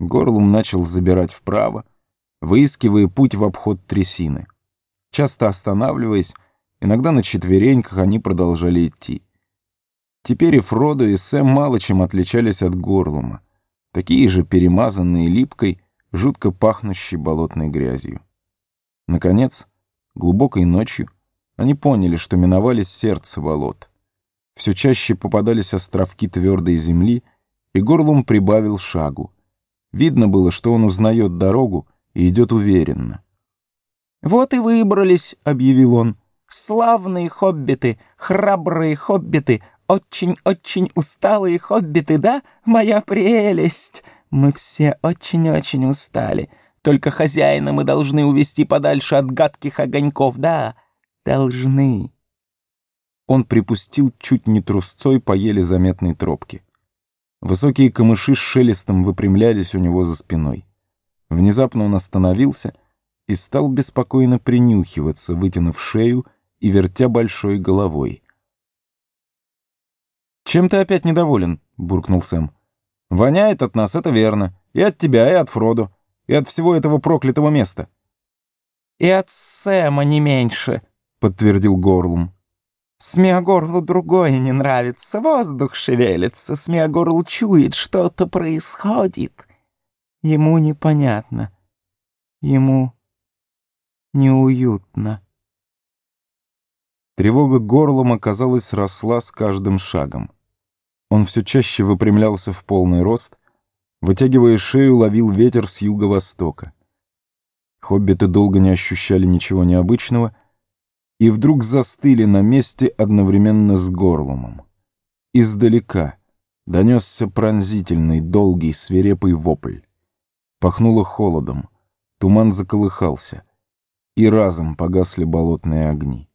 Горлум начал забирать вправо, выискивая путь в обход трясины. Часто останавливаясь, иногда на четвереньках они продолжали идти. Теперь и Фродо, и Сэм мало чем отличались от Горлума, такие же перемазанные липкой, жутко пахнущей болотной грязью. Наконец, глубокой ночью, они поняли, что миновали сердце болот. Все чаще попадались островки твердой земли, и Горлум прибавил шагу. Видно было, что он узнает дорогу и идет уверенно. «Вот и выбрались», — объявил он. «Славные хоббиты, храбрые хоббиты, очень-очень усталые хоббиты, да, моя прелесть? Мы все очень-очень устали. Только хозяина мы должны увести подальше от гадких огоньков, да? Должны». Он припустил чуть не трусцой по еле заметной тропке. Высокие камыши с шелестом выпрямлялись у него за спиной. Внезапно он остановился и стал беспокойно принюхиваться, вытянув шею и вертя большой головой. «Чем ты опять недоволен?» — буркнул Сэм. «Воняет от нас, это верно. И от тебя, и от Фроду. И от всего этого проклятого места». «И от Сэма не меньше», — подтвердил Горлум. Смеогорлу другое не нравится, воздух шевелится, Смеогорл чует, что-то происходит. Ему непонятно, ему неуютно. Тревога горлом, оказалась, росла с каждым шагом. Он все чаще выпрямлялся в полный рост, вытягивая шею, ловил ветер с юго-востока. Хоббиты долго не ощущали ничего необычного и вдруг застыли на месте одновременно с горлумом. Издалека донесся пронзительный, долгий, свирепый вопль. Пахнуло холодом, туман заколыхался, и разом погасли болотные огни.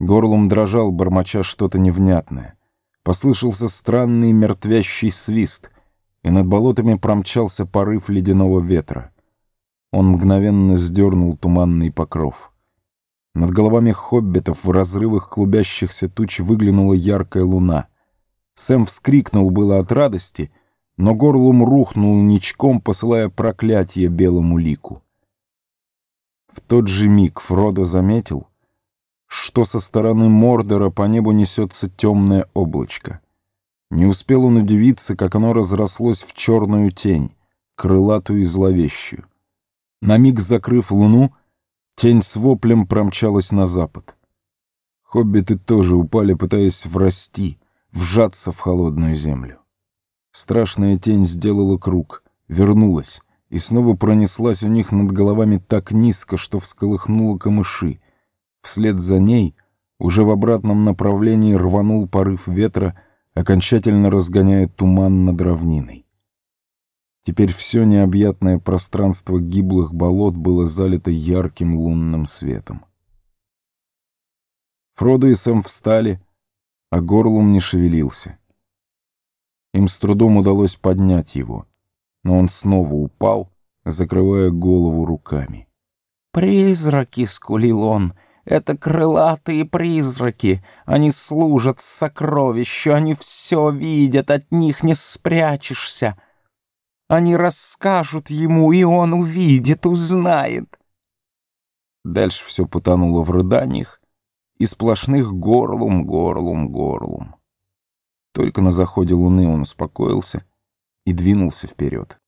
Горлум дрожал, бормоча что-то невнятное. Послышался странный мертвящий свист, и над болотами промчался порыв ледяного ветра. Он мгновенно сдернул туманный покров. Над головами хоббитов в разрывах клубящихся туч выглянула яркая луна. Сэм вскрикнул было от радости, но горлум рухнул ничком, посылая проклятие белому лику. В тот же миг Фродо заметил, что со стороны Мордора по небу несется темное облачко. Не успел он удивиться, как оно разрослось в черную тень, крылатую и зловещую. На миг закрыв луну, тень с воплем промчалась на запад. Хоббиты тоже упали, пытаясь врасти, вжаться в холодную землю. Страшная тень сделала круг, вернулась и снова пронеслась у них над головами так низко, что всколыхнула камыши, Вслед за ней, уже в обратном направлении, рванул порыв ветра, окончательно разгоняя туман над равниной. Теперь все необъятное пространство гиблых болот было залито ярким лунным светом. Фродо и Сэм встали, а горлум не шевелился. Им с трудом удалось поднять его, но он снова упал, закрывая голову руками. «Призраки!» — скулил он. Это крылатые призраки. Они служат сокровищу, они все видят, от них не спрячешься. Они расскажут ему, и он увидит, узнает. Дальше все потонуло в рыданиях и сплошных горлум, горлум, горлум. Только на заходе луны он успокоился и двинулся вперед.